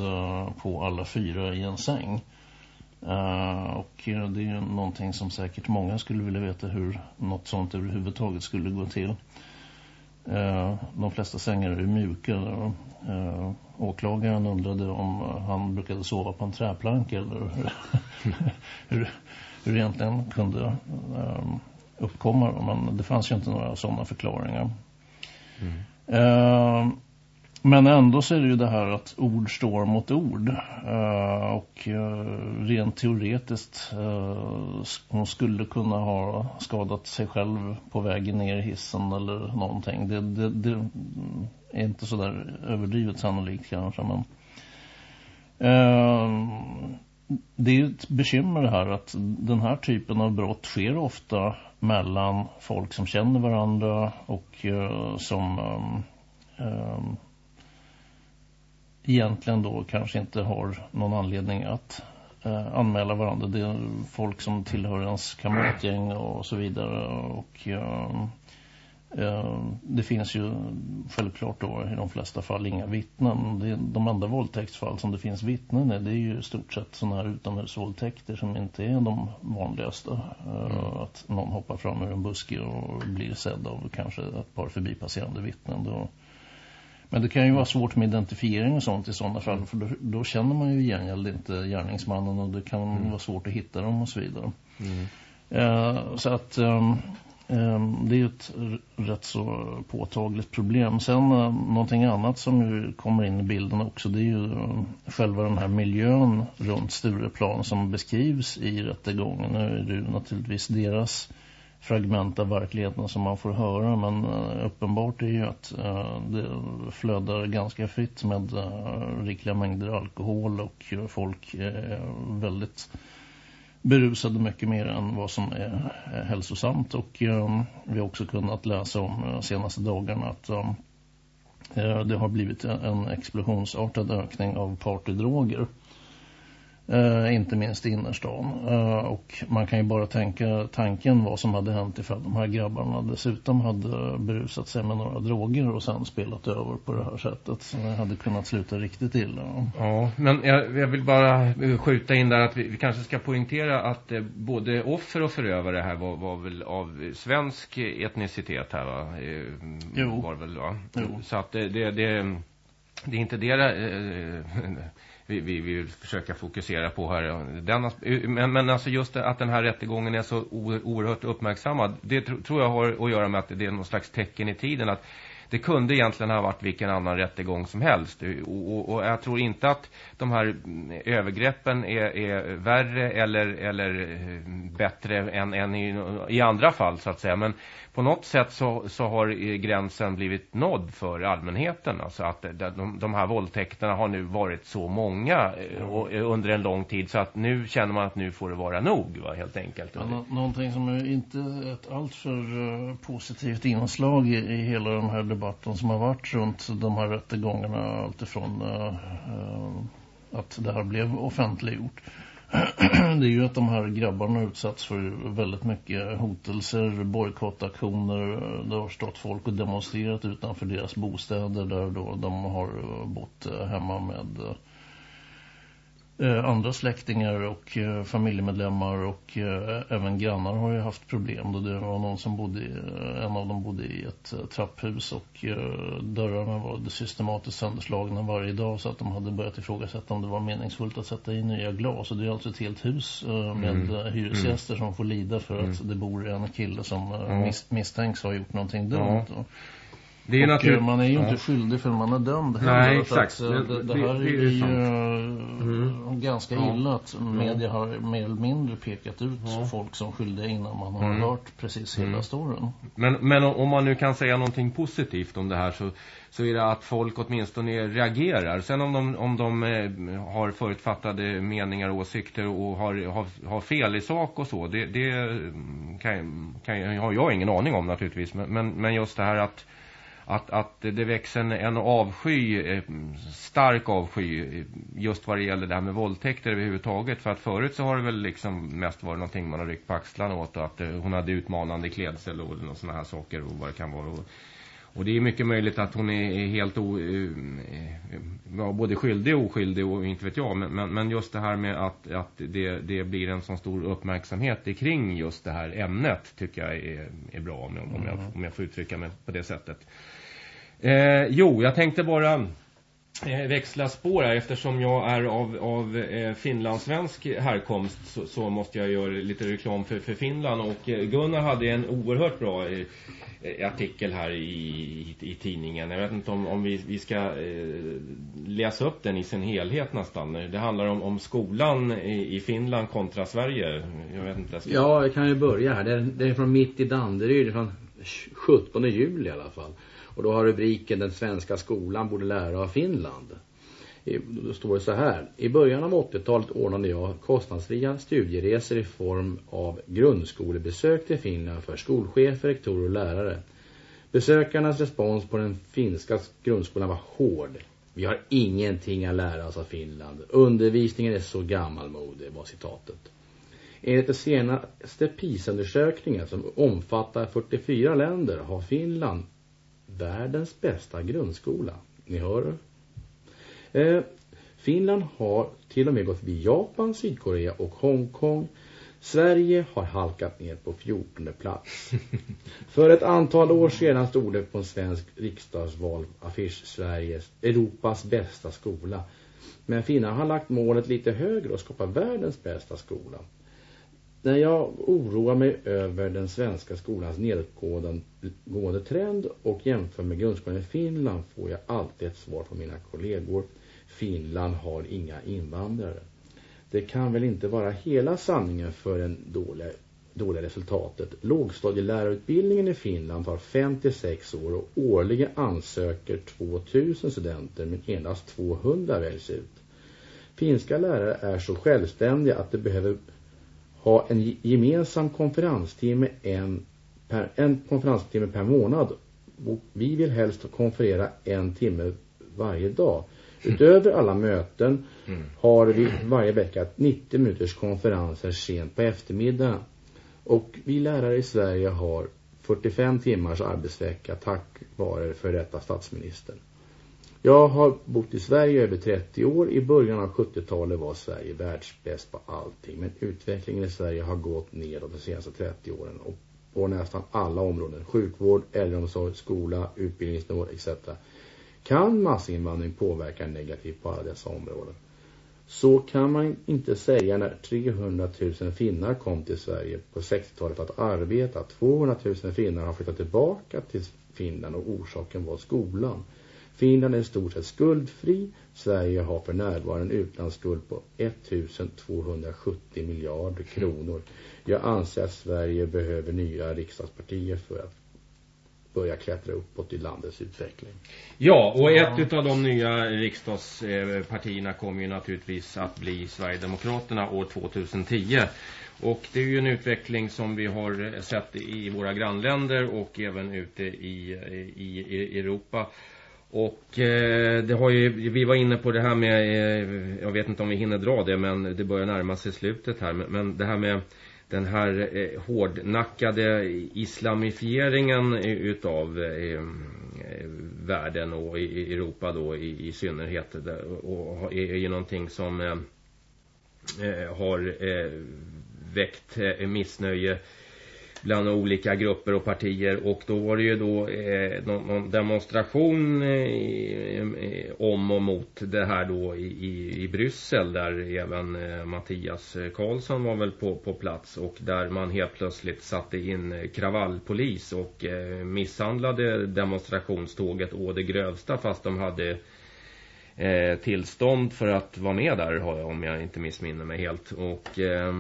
på alla fyra i en säng. Eh, och det är ju någonting som säkert många skulle vilja veta hur något sånt överhuvudtaget skulle gå till. De flesta sängar är mjuka. Åklagaren undrade om han brukade sova på en träplank eller hur, hur det egentligen kunde uppkomma. Men det fanns ju inte några sådana förklaringar. Mm. Men ändå så är det ju det här att ord står mot ord. Eh, och eh, rent teoretiskt eh, hon skulle kunna ha skadat sig själv på vägen ner i hissen eller någonting. Det, det, det är inte så där överdrivet sannolikt kanske. Men, eh, det är ett bekymmer det här att den här typen av brott sker ofta mellan folk som känner varandra och som egentligen då kanske inte har någon anledning att uh, anmäla varandra. Det är folk som tillhör ens kamratgäng och så vidare och uh, Eh, det finns ju självklart då i de flesta fall inga vittnen. De enda våldtäktsfall som det finns vittnen i det är ju i stort sett sådana här utomhusvåldtäkter som inte är de vanligaste. Eh, mm. Att någon hoppar fram ur en buske och blir sedd av kanske ett par förbipasserande vittnen. Då. Men det kan ju vara svårt med identifiering och sånt i sådana fall för då, då känner man ju gengäld inte gärningsmannen och det kan mm. vara svårt att hitta dem och så vidare. Mm. Uh, så att... Ehm, det är ett rätt så påtagligt problem. Sen eh, någonting annat som ju kommer in i bilden också det är ju eh, själva den här miljön runt Stureplan som beskrivs i rättegången. Nu är det ju naturligtvis deras fragment av verkligheten som man får höra men eh, uppenbart är ju att eh, det flödar ganska fritt med eh, rikliga mängder alkohol och folk är väldigt berusade mycket mer än vad som är, hälsosamt. Och vi har också kunnat läsa om de senaste dagarna att det har blivit en explosionsartad ökning av partydroger. Uh, inte minst i innerstan. Uh, och man kan ju bara tänka tanken vad som hade hänt ifall de här grabbarna dessutom hade berusat sig med några droger och sen spelat över på det här sättet. Så det hade kunnat sluta riktigt illa. Ja, men jag, jag vill bara skjuta in där att vi, vi kanske ska poängtera att eh, både offer och förövare här var, var väl av svensk etnicitet här va? Eh, jo. Var väl, va? Jo. Så att det, det, det, det är inte det eh, vi, vi vill försöka fokusera på här. Den, eh, men, men alltså just att den här rättegången är så oerhört uppmärksammad, det tro, tror jag har att göra med att det är någon slags tecken i tiden att det kunde egentligen ha varit vilken annan rättegång som helst. Och, och, och jag tror inte att de här mm, övergreppen är, är värre eller, eller eh, bättre än, än i, i andra fall så att säga. Men på något sätt så, så har eh, gränsen blivit nådd för allmänheten. Alltså att de, de här våldtäkterna har nu varit så många eh, och, under en lång tid så att nu känner man att nu får det vara nog va, helt enkelt. Ja, nå någonting som är inte ett alltför positivt inslag i, i hela den här debatten som har varit runt de här rättegångarna alltifrån uh, eh, eh, att det här blev offentliggjort det är ju att de här grabbarna utsatts för väldigt mycket hotelser, bojkottaktioner. Det har stått folk och demonstrerat utanför deras bostäder där då de har eh, bott hemma med Eh, andra släktingar och eh, familjemedlemmar och eh, även grannar har ju haft problem. Då det var någon som bodde en av dem bodde i ett trapphus och dörrarna var systematiskt sönderslagna varje dag så att de hade börjat ifrågasätta om det var meningsfullt att sätta in nya glas. Och det är alltså ett helt hus med mm. hyresgäster mm. som får lida för att mm. det bor en kille som mm. misstänks ha gjort någonting dumt. Ja. Det är naturligt... man är ju inte skyldig för man är dömd heller. Nej, exakt. Att, det, det, här det, är ju mm. ganska illa att media har mer eller mindre pekat ut ja. folk som skyldiga innan man har mm. hört precis hela mm. storyn. Men, men om man nu kan säga någonting positivt om det här så, så är det att folk åtminstone reagerar. Sen om de, om de eh, har förutfattade meningar och åsikter och har, har, har fel i sak och så, det, det kan, kan, har jag ingen aning om naturligtvis. Men, men, men just det här att att, att det växer en, en avsky, eh, stark avsky eh, just vad det gäller det här med våldtäkter överhuvudtaget. För att förut så har det väl liksom mest varit någonting man har ryckt på axlarna åt och att eh, hon hade utmanande klädsel och, och sådana här saker och vad det kan vara. Och, det är mycket möjligt att hon är helt o, både skyldig och oskyldig och inte vet jag. Men, men just det här med att, att det, det blir en så stor uppmärksamhet kring just det här ämnet tycker jag är, är bra om om, jag, om jag får uttrycka mig på det sättet. Eh, jo, jag tänkte bara eh, växla spår här. Eftersom jag är av, av eh, finlandssvensk härkomst så, så, måste jag göra lite reklam för, för Finland. Och eh, Gunnar hade en oerhört bra eh, eh, artikel här i, i, i, tidningen. Jag vet inte om, om vi, vi ska eh, läsa upp den i sin helhet nästan. Det handlar om, om skolan i, i Finland kontra Sverige. Jag vet inte. Ska... Ja, jag kan ju börja här. Det är, det är från mitt i Danderyd, från 17 juli i alla fall. Och då har rubriken Den svenska skolan borde lära av Finland. Då står det så här. I början av 80-talet ordnade jag kostnadsfria studieresor i form av grundskolebesök till Finland för skolchefer, rektorer och lärare. Besökarnas respons på den finska grundskolan var hård. Vi har ingenting att lära oss av Finland. Undervisningen är så gammalmodig, var citatet. Enligt den senaste PISA-undersökningen som omfattar 44 länder har Finland världens bästa grundskola. Ni hör. Eh, Finland har till och med gått vid Japan, Sydkorea och Hongkong. Sverige har halkat ner på 14 plats. För ett antal år sedan stod det på en svensk riksdagsval affisch Sveriges Europas bästa skola. Men Finland har lagt målet lite högre och skapa världens bästa skola. När jag oroar mig över den svenska skolans nedgående trend och jämför med grundskolan i Finland får jag alltid ett svar från mina kollegor. Finland har inga invandrare. Det kan väl inte vara hela sanningen för det dåliga, dåliga resultatet. Lågstadielärarutbildningen i Finland tar 56 år och årligen ansöker 2000 studenter men endast 200 väljs ut. Finska lärare är så självständiga att de behöver ha en gemensam konferenstimme en, per, en konferenstimme per månad. Och vi vill helst konferera en timme varje dag. Utöver alla möten har vi varje vecka 90 minuters konferenser sent på eftermiddagen. Och vi lärare i Sverige har 45 timmars arbetsvecka tack vare för detta statsministern. Jag har bott i Sverige över 30 år. I början av 70-talet var Sverige världsbäst på allting. Men utvecklingen i Sverige har gått nedåt de senaste 30 åren. Och på nästan alla områden. Sjukvård, äldreomsorg, skola, utbildningsnivå etc. Kan massinvandring påverka negativt på alla dessa områden? Så kan man inte säga när 300 000 finnar kom till Sverige på 60-talet för att arbeta. 200 000 finnar har flyttat tillbaka till Finland och orsaken var skolan. Finland är i stort sett skuldfri. Sverige har för närvarande en utlandsskuld på 1270 miljarder kronor. Jag anser att Sverige behöver nya riksdagspartier för att börja klättra uppåt i landets utveckling. Ja, och ett av de nya riksdagspartierna kommer ju naturligtvis att bli Sverigedemokraterna år 2010. Och det är ju en utveckling som vi har sett i våra grannländer och även ute i, i, i Europa. Och eh, det har ju, vi var inne på det här med, eh, jag vet inte om vi hinner dra det men det börjar närma sig slutet här. Men, men det här med den här eh, hårdnackade islamifieringen utav eh, eh, världen och i Europa då i, i synnerhet. Och är ju någonting som eh, eh har eh, väckt eh, missnöje bland olika grupper och partier. Och då var det ju då eh, någon, någon demonstration eh, eh om och mot det här då i, i Bryssel där även eh, Mattias Karlsson var väl på, på plats. Och där man helt plötsligt satte in eh, kravallpolis och eh, misshandlade demonstrationståget å det grövsta fast de hade eh, tillstånd för att vara med där om jag inte missminner mig helt. Och eh,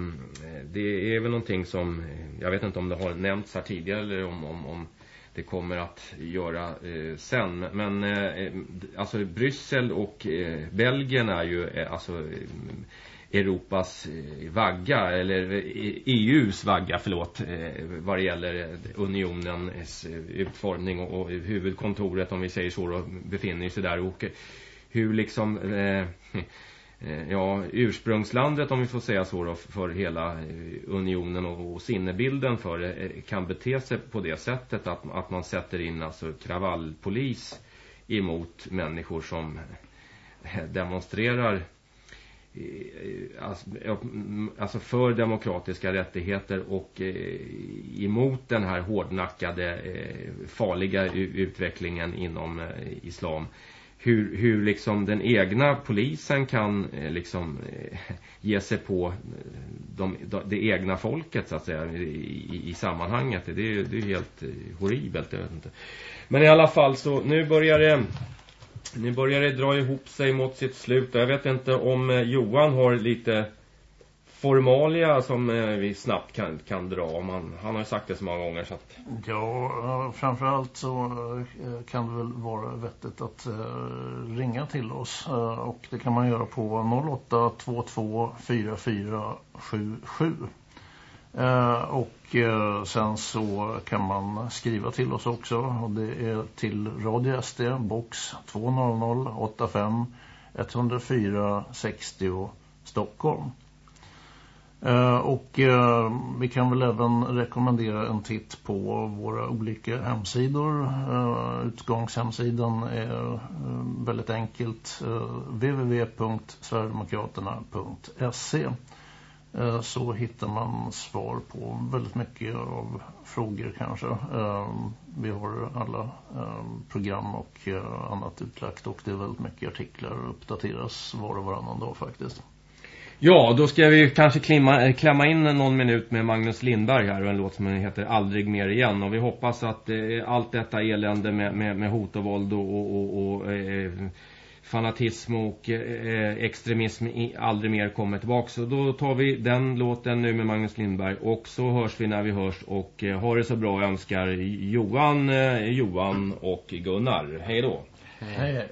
det är väl någonting som, eh, jag vet inte om det har nämnts här tidigare eller om, om, om det kommer att göra eh, sen. Men eh, eh alltså Bryssel och eh, Belgien är ju eh, alltså eh, Europas vagga eller EUs vagga förlåt vad det gäller unionens utformning och, och huvudkontoret om vi säger så då, befinner sig där och hur liksom eh, eh, ja, ursprungslandet om vi får säga så då, för hela eh, unionen och, och sinnebilden för det eh, kan bete sig på det sättet att, att man sätter in alltså kravallpolis emot människor som demonstrerar alltså, alltså för demokratiska rättigheter och emot den här hårdnackade farliga utvecklingen inom islam hur, hur liksom den egna polisen kan eh, liksom eh, ge sig på eh, de, de, det egna folket så att säga i, i sammanhanget. Det är, det är helt eh, horribelt, jag vet inte. Men i alla fall så nu börjar det nu börjar det dra ihop sig mot sitt slut. Jag vet inte om eh, Johan har lite formalia som eh, vi snabbt kan, kan dra. Man, han har ju sagt det så många gånger. Så att... Ja, eh, framförallt så eh, kan det väl vara vettigt att eh, ringa till oss. Och det kan man göra på 0822 4477. Uh, och sen så kan man skriva till oss också. Och det är till Radio SD, box 200 85 104 60 Stockholm. Eh, och eh, vi kan väl även rekommendera en titt på våra olika hemsidor. Eh, utgångshemsidan är väldigt enkelt www.sverigedemokraterna.se så hittar man svar på väldigt mycket av frågor kanske. Vi har alla program och annat utlagt och det är väldigt mycket artiklar och uppdateras var och varannan dag faktiskt. Ja, då ska vi kanske klimma, eh, klämma in någon minut med Magnus Lindberg här och en låt som heter Aldrig mer igen. Och vi hoppas att eh, allt detta elände med, med, med hot och våld och, och, och, och eh, fanatism och eh, extremism aldrig mer kommer tillbaka. Så då tar vi den låten nu med Magnus Lindberg och så hörs vi när vi hörs och eh, ha det så bra önskar Johan, eh, Johan och Gunnar. Hej då! Hej hej!